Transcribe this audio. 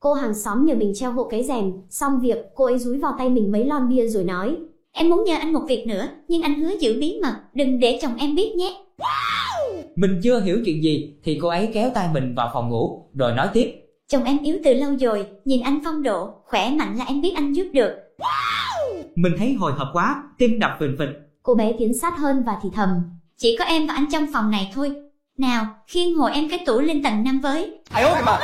Cô hàng xóm nhờ mình treo hộ cái rèm, xong việc, cô ấy dúi vào tay mình mấy lon bia rồi nói. Em muốn nhờ anh một việc nữa, nhưng anh hứa giữ bí mật, đừng để chồng em biết nhé. Mình chưa hiểu chuyện gì thì cô ấy kéo tay mình vào phòng ngủ, rồi nói tiếp. Chồng em yếu từ lâu rồi, nhìn anh phong độ, khỏe mạnh là em biết anh giúp được. Mình thấy hồi hộp quá, tim đập phình phình. Cô bé tiến sát hơn và thì thầm. Chỉ có em và anh trong phòng này thôi. Nào, khiêng hộ em cái tủ lên tầng 5 với. Ai ơi mà.